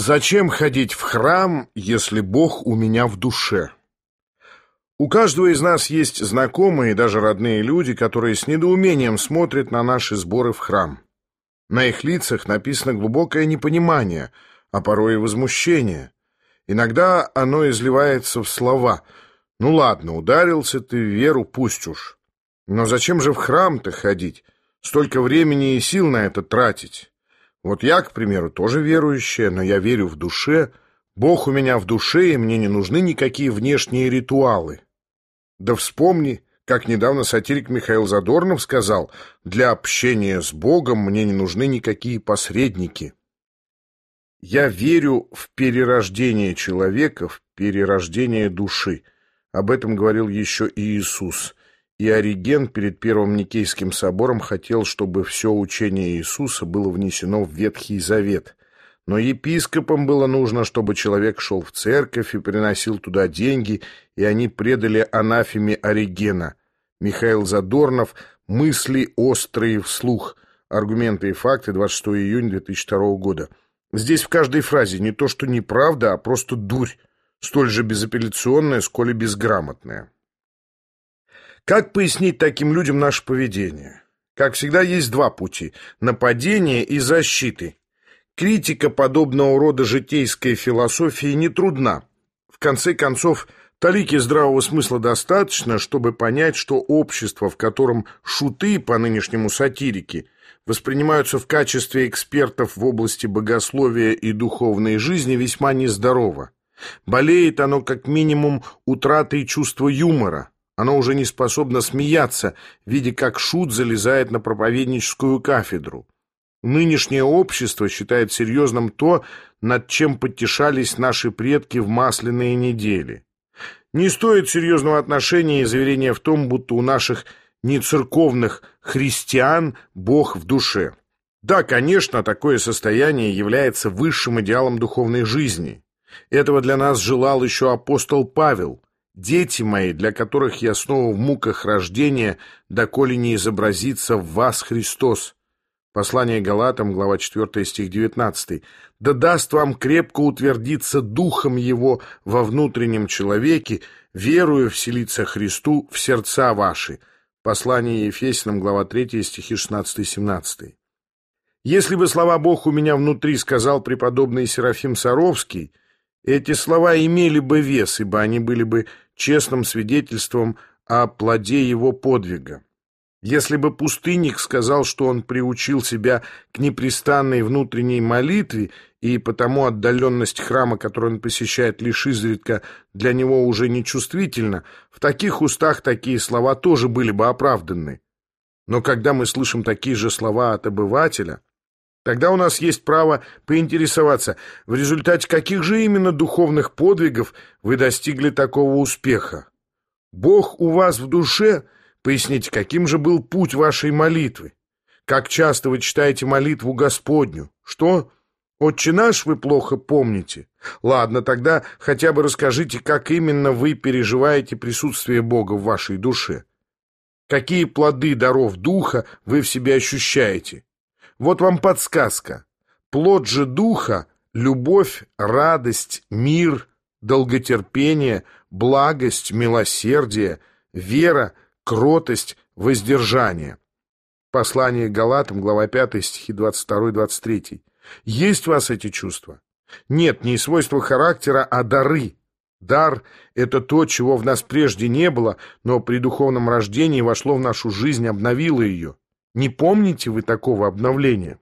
Зачем ходить в храм, если Бог у меня в душе? У каждого из нас есть знакомые и даже родные люди, которые с недоумением смотрят на наши сборы в храм. На их лицах написано глубокое непонимание, а порой и возмущение. Иногда оно изливается в слова «Ну ладно, ударился ты в веру, пусть уж». Но зачем же в храм-то ходить? Столько времени и сил на это тратить. Вот я, к примеру, тоже верующая, но я верю в душе. Бог у меня в душе, и мне не нужны никакие внешние ритуалы. Да вспомни, как недавно сатирик Михаил Задорнов сказал, для общения с Богом мне не нужны никакие посредники. Я верю в перерождение человека, в перерождение души. Об этом говорил еще и Иисус и Ориген перед Первым Никейским собором хотел, чтобы все учение Иисуса было внесено в Ветхий Завет. Но епископам было нужно, чтобы человек шел в церковь и приносил туда деньги, и они предали анафеме Оригена. Михаил Задорнов «Мысли острые вслух». Аргументы и факты, 26 июня 2002 года. Здесь в каждой фразе не то, что неправда, а просто дурь, столь же безапелляционная, сколь и безграмотная. Как пояснить таким людям наше поведение? Как всегда, есть два пути – нападение и защиты. Критика подобного рода житейской философии не трудна. В конце концов, талики здравого смысла достаточно, чтобы понять, что общество, в котором шуты, по нынешнему сатирики, воспринимаются в качестве экспертов в области богословия и духовной жизни, весьма нездорово. Болеет оно как минимум утратой чувства юмора – оно уже не способно смеяться, видя, как шут залезает на проповедническую кафедру. Нынешнее общество считает серьезным то, над чем потешались наши предки в масляные недели. Не стоит серьезного отношения и заверения в том, будто у наших нецерковных христиан Бог в душе. Да, конечно, такое состояние является высшим идеалом духовной жизни. Этого для нас желал еще апостол Павел – Дети мои, для которых я снова в муках рождения, доколе не изобразится в вас Христос. Послание Галатам, глава 4, стих 19. «Да даст вам крепко утвердиться духом его во внутреннем человеке, верую вселиться Христу в сердца ваши». Послание Ефесянам, глава 3, стихи 16-17. Если бы слова «Бог у меня внутри» сказал преподобный Серафим Саровский, эти слова имели бы вес, ибо они были бы честным свидетельством о плоде его подвига. Если бы пустынник сказал, что он приучил себя к непрестанной внутренней молитве, и потому отдаленность храма, который он посещает лишь изредка, для него уже нечувствительна, в таких устах такие слова тоже были бы оправданы. Но когда мы слышим такие же слова от обывателя, тогда у нас есть право поинтересоваться, в результате каких же именно духовных подвигов вы достигли такого успеха. Бог у вас в душе? Поясните, каким же был путь вашей молитвы? Как часто вы читаете молитву Господню? Что? Отче наш вы плохо помните? Ладно, тогда хотя бы расскажите, как именно вы переживаете присутствие Бога в вашей душе. Какие плоды даров Духа вы в себе ощущаете? Вот вам подсказка. Плод же Духа — любовь, радость, мир, долготерпение, благость, милосердие, вера, кротость, воздержание. Послание Галатам, глава 5, стихи 22-23. Есть у вас эти чувства? Нет, не свойства характера, а дары. Дар — это то, чего в нас прежде не было, но при духовном рождении вошло в нашу жизнь, обновило ее. Не помните вы такого обновления?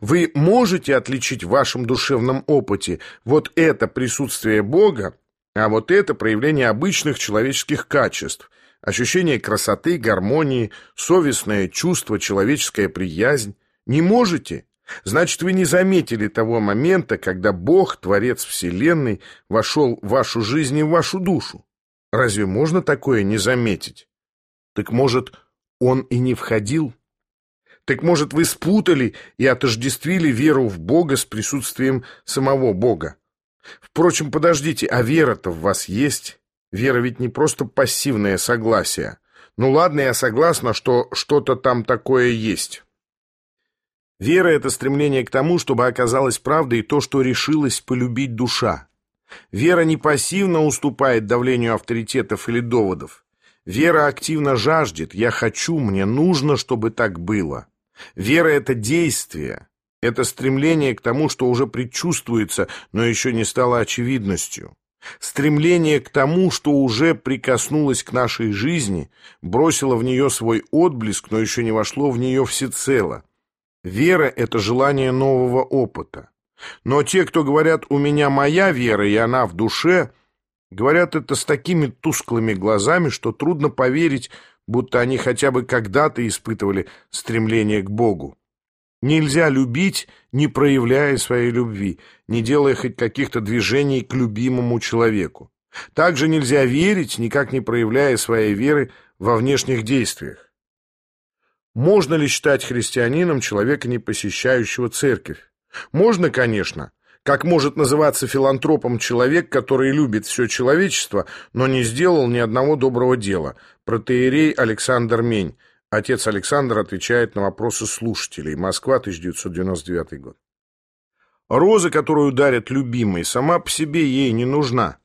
Вы можете отличить в вашем душевном опыте вот это присутствие Бога, а вот это проявление обычных человеческих качеств, ощущение красоты, гармонии, совестное чувство, человеческая приязнь. Не можете? Значит, вы не заметили того момента, когда Бог, Творец Вселенной, вошел в вашу жизнь и в вашу душу. Разве можно такое не заметить? Так может, Он и не входил? Так может, вы спутали и отождествили веру в Бога с присутствием самого Бога? Впрочем, подождите, а вера-то в вас есть? Вера ведь не просто пассивное согласие. Ну ладно, я согласна, что что-то там такое есть. Вера — это стремление к тому, чтобы оказалось правдой то, что решилась полюбить душа. Вера не пассивно уступает давлению авторитетов или доводов. Вера активно жаждет «я хочу, мне нужно, чтобы так было». Вера — это действие, это стремление к тому, что уже предчувствуется, но еще не стало очевидностью. Стремление к тому, что уже прикоснулось к нашей жизни, бросило в нее свой отблеск, но еще не вошло в нее всецело. Вера — это желание нового опыта. Но те, кто говорят «у меня моя вера, и она в душе», говорят это с такими тусклыми глазами, что трудно поверить, будто они хотя бы когда-то испытывали стремление к Богу. Нельзя любить, не проявляя своей любви, не делая хоть каких-то движений к любимому человеку. Также нельзя верить, никак не проявляя своей веры во внешних действиях. Можно ли считать христианином человека, не посещающего церковь? Можно, конечно. Как может называться филантропом человек, который любит все человечество, но не сделал ни одного доброго дела? Протеерей Александр Мень. Отец Александр отвечает на вопросы слушателей. Москва, 1999 год. Роза, которую дарят любимой, сама по себе ей не нужна.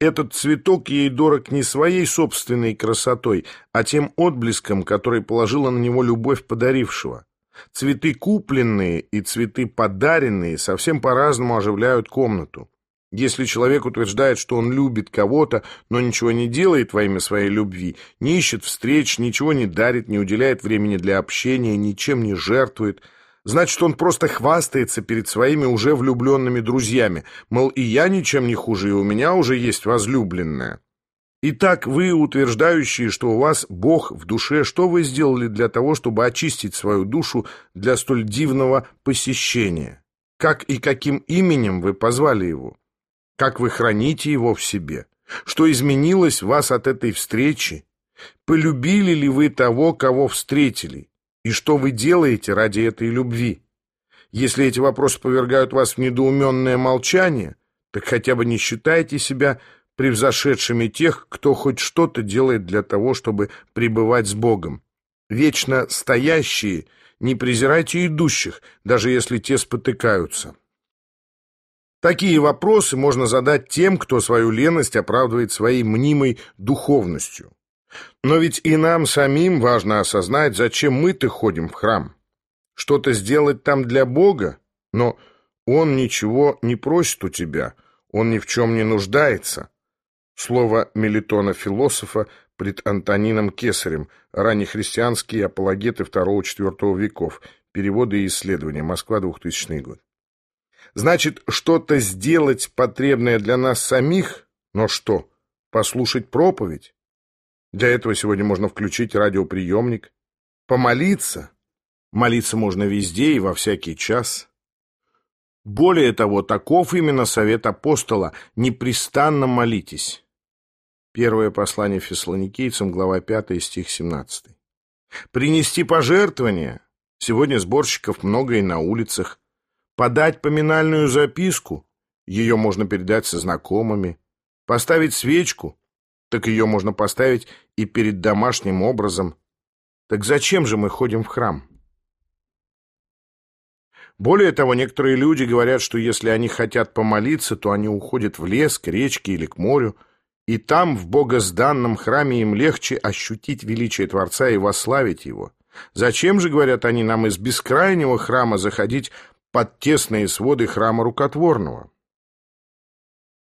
Этот цветок ей дорог не своей собственной красотой, а тем отблеском, который положила на него любовь подарившего. Цветы купленные и цветы подаренные совсем по-разному оживляют комнату. Если человек утверждает, что он любит кого-то, но ничего не делает во имя своей любви, не ищет встреч, ничего не дарит, не уделяет времени для общения, ничем не жертвует, значит, он просто хвастается перед своими уже влюбленными друзьями, мол, и я ничем не хуже, и у меня уже есть возлюбленная. Итак, вы, утверждающие, что у вас Бог в душе, что вы сделали для того, чтобы очистить свою душу для столь дивного посещения? Как и каким именем вы позвали его? Как вы храните его в себе? Что изменилось в вас от этой встречи? Полюбили ли вы того, кого встретили? И что вы делаете ради этой любви? Если эти вопросы повергают вас в недоуменное молчание, так хотя бы не считайте себя превзошедшими тех, кто хоть что-то делает для того, чтобы пребывать с Богом. Вечно стоящие, не презирайте идущих, даже если те спотыкаются. Такие вопросы можно задать тем, кто свою леность оправдывает своей мнимой духовностью. Но ведь и нам самим важно осознать, зачем мы-то ходим в храм. Что-то сделать там для Бога, но Он ничего не просит у тебя, Он ни в чем не нуждается. Слово Мелитона-философа пред Антонином Кесарем, раннехристианские апологеты II-IV веков, переводы и исследования, Москва, 2000 год. Значит, что-то сделать потребное для нас самих? Но что? Послушать проповедь? Для этого сегодня можно включить радиоприемник. Помолиться? Молиться можно везде и во всякий час. Более того, таков именно совет апостола «непрестанно молитесь». Первое послание фессалоникийцам, глава 5, стих 17. Принести пожертвования. Сегодня сборщиков много и на улицах. Подать поминальную записку, ее можно передать со знакомыми. Поставить свечку, так ее можно поставить и перед домашним образом. Так зачем же мы ходим в храм? Более того, некоторые люди говорят, что если они хотят помолиться, то они уходят в лес, к речке или к морю, и там, в богозданном храме, им легче ощутить величие Творца и вославить его. Зачем же, говорят они, нам из бескрайнего храма заходить под тесные своды храма рукотворного.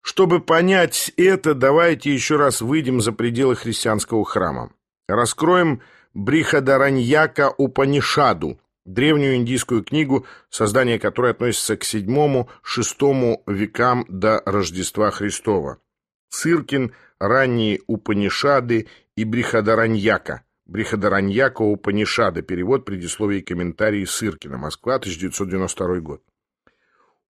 Чтобы понять это, давайте еще раз выйдем за пределы христианского храма. Раскроем Брихадараньяка Упанишаду, древнюю индийскую книгу, создание которой относится к VII-VI векам до Рождества Христова. Циркин, ранние Упанишады и Брихадараньяка – Брихадараньяка Упанишада. Перевод, предисловие и комментарии Сыркина. Москва, 1992 год.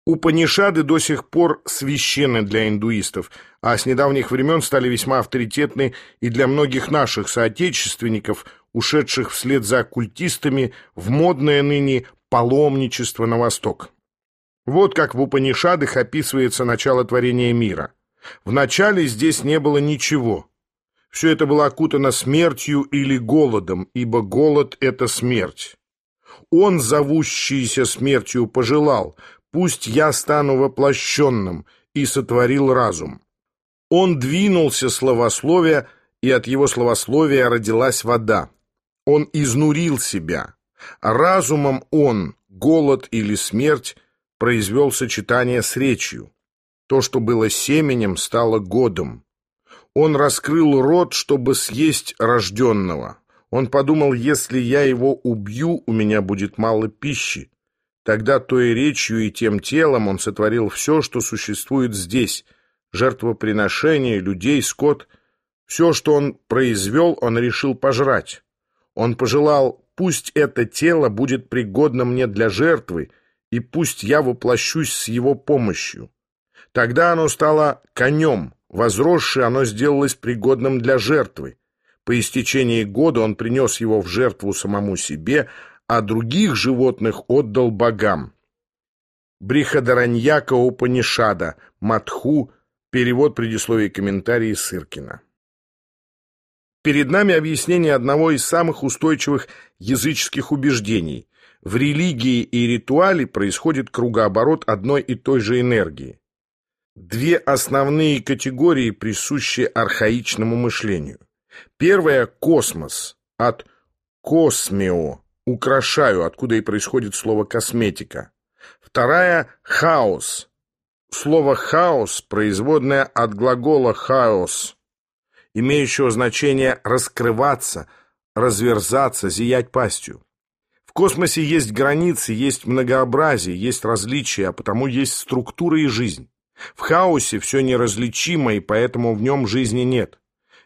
Упанишады до сих пор священны для индуистов, а с недавних времен стали весьма авторитетны и для многих наших соотечественников, ушедших вслед за оккультистами в модное ныне паломничество на восток. Вот как в Упанишадах описывается начало творения мира. Вначале здесь не было ничего, все это было окутано смертью или голодом, ибо голод — это смерть. Он, зовущийся смертью, пожелал, пусть я стану воплощенным, и сотворил разум. Он двинулся словословия, и от его словословия родилась вода. Он изнурил себя. Разумом он, голод или смерть, произвел сочетание с речью. То, что было семенем, стало годом. Он раскрыл рот, чтобы съесть рожденного. Он подумал, если я его убью, у меня будет мало пищи. Тогда той речью и тем телом он сотворил все, что существует здесь. Жертвоприношения, людей, скот. Все, что он произвел, он решил пожрать. Он пожелал, пусть это тело будет пригодно мне для жертвы, и пусть я воплощусь с его помощью. Тогда оно стало конем, возросшее оно сделалось пригодным для жертвы. По истечении года он принес его в жертву самому себе, а других животных отдал богам. Брихадараньяка Упанишада, Матху, перевод предисловия комментарии Сыркина. Перед нами объяснение одного из самых устойчивых языческих убеждений. В религии и ритуале происходит кругооборот одной и той же энергии. Две основные категории присущи архаичному мышлению. Первая – космос, от «космео» – украшаю, откуда и происходит слово «косметика». Вторая – хаос. Слово «хаос» производное от глагола «хаос», имеющего значение «раскрываться», «разверзаться», «зиять пастью». В космосе есть границы, есть многообразие, есть различия, а потому есть структура и жизнь. В хаосе все неразличимо, и поэтому в нем жизни нет.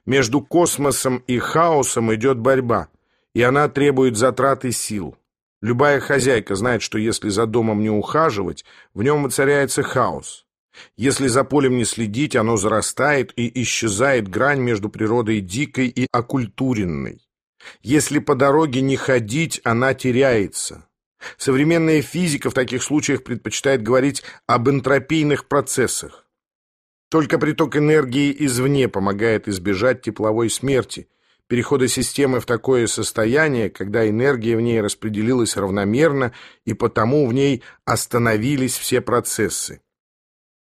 Между космосом и хаосом идет борьба, и она требует затраты сил. Любая хозяйка знает, что если за домом не ухаживать, в нем воцаряется хаос. Если за полем не следить, оно зарастает и исчезает грань между природой дикой и окультуренной. Если по дороге не ходить, она теряется. Современная физика в таких случаях предпочитает говорить об энтропийных процессах. Только приток энергии извне помогает избежать тепловой смерти, перехода системы в такое состояние, когда энергия в ней распределилась равномерно, и потому в ней остановились все процессы.